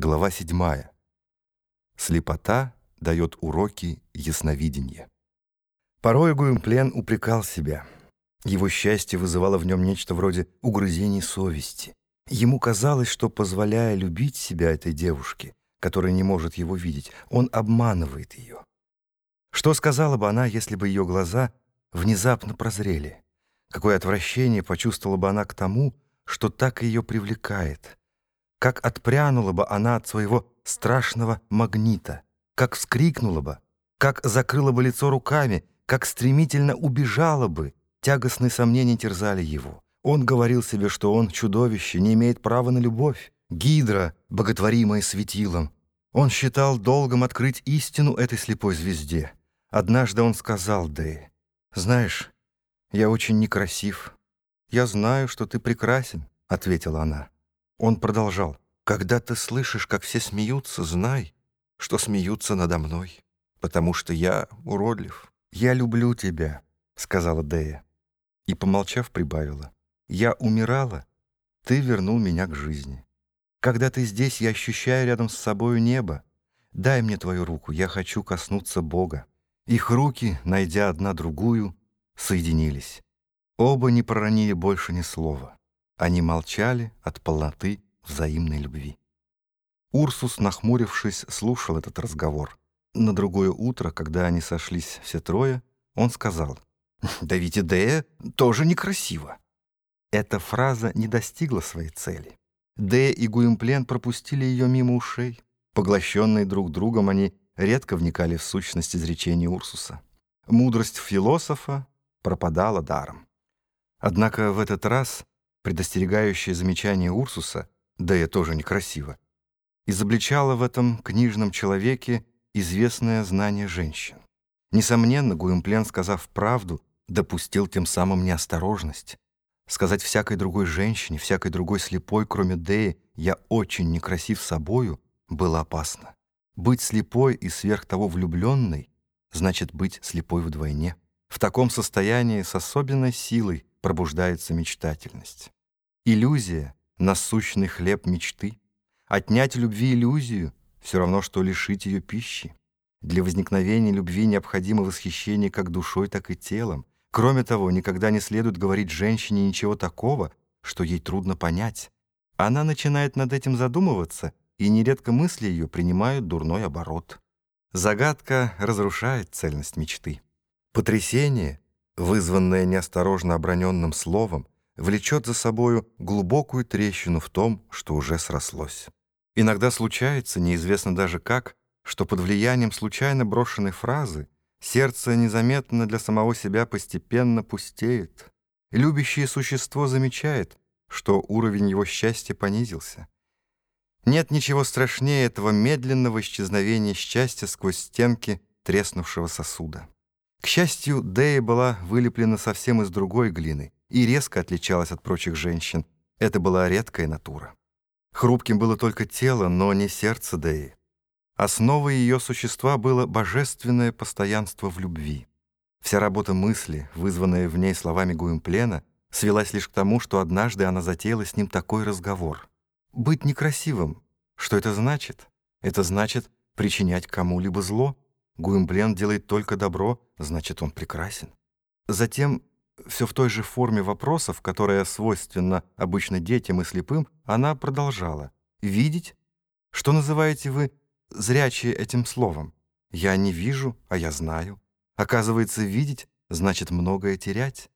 Глава 7. Слепота дает уроки ясновидения. Порой Гуимплен упрекал себя. Его счастье вызывало в нем нечто вроде угрызений совести. Ему казалось, что, позволяя любить себя этой девушке, которая не может его видеть, он обманывает ее. Что сказала бы она, если бы ее глаза внезапно прозрели? Какое отвращение почувствовала бы она к тому, что так ее привлекает — как отпрянула бы она от своего страшного магнита, как вскрикнула бы, как закрыла бы лицо руками, как стремительно убежала бы. Тягостные сомнения терзали его. Он говорил себе, что он чудовище, не имеет права на любовь, гидра, боготворимая светилом. Он считал долгом открыть истину этой слепой звезде. Однажды он сказал Дэй, «Знаешь, я очень некрасив». «Я знаю, что ты прекрасен», — ответила она. Он продолжал. «Когда ты слышишь, как все смеются, знай, что смеются надо мной, потому что я уродлив. Я люблю тебя», — сказала Дея. И, помолчав, прибавила. «Я умирала, ты вернул меня к жизни. Когда ты здесь, я ощущаю рядом с собою небо. Дай мне твою руку, я хочу коснуться Бога». Их руки, найдя одна другую, соединились. Оба не проронили больше ни слова. Они молчали от полноты взаимной любви. Урсус, нахмурившись, слушал этот разговор. На другое утро, когда они сошлись все трое, он сказал, «Да ведь идея тоже некрасиво». Эта фраза не достигла своей цели. Дея и Гуимплен пропустили ее мимо ушей. Поглощенные друг другом, они редко вникали в сущность изречений Урсуса. Мудрость философа пропадала даром. Однако в этот раз предостерегающее замечание Урсуса, да и тоже некрасиво, изобличало в этом книжном человеке известное знание женщин. Несомненно, Гуимплен, сказав правду, допустил тем самым неосторожность. Сказать всякой другой женщине, всякой другой слепой, кроме Деи, «я очень некрасив собою» было опасно. Быть слепой и сверх того влюбленной значит быть слепой вдвойне. В таком состоянии с особенной силой пробуждается мечтательность. Иллюзия — насущный хлеб мечты. Отнять любви иллюзию — все равно, что лишить ее пищи. Для возникновения любви необходимо восхищение как душой, так и телом. Кроме того, никогда не следует говорить женщине ничего такого, что ей трудно понять. Она начинает над этим задумываться, и нередко мысли ее принимают дурной оборот. Загадка разрушает цельность мечты. Потрясение, вызванное неосторожно оброненным словом, влечет за собою глубокую трещину в том, что уже срослось. Иногда случается, неизвестно даже как, что под влиянием случайно брошенной фразы сердце незаметно для самого себя постепенно пустеет. любящее существо замечает, что уровень его счастья понизился. Нет ничего страшнее этого медленного исчезновения счастья сквозь стенки треснувшего сосуда. К счастью, Дея была вылеплена совсем из другой глины — и резко отличалась от прочих женщин. Это была редкая натура. Хрупким было только тело, но не сердце Деи. Основой ее существа было божественное постоянство в любви. Вся работа мысли, вызванная в ней словами Гуимплена, свелась лишь к тому, что однажды она затеяла с ним такой разговор. «Быть некрасивым. Что это значит? Это значит причинять кому-либо зло. Гуимплен делает только добро, значит, он прекрасен». Затем все в той же форме вопросов, которая свойственна обычно детям и слепым, она продолжала. «Видеть? Что называете вы зрячие этим словом? Я не вижу, а я знаю. Оказывается, видеть значит многое терять.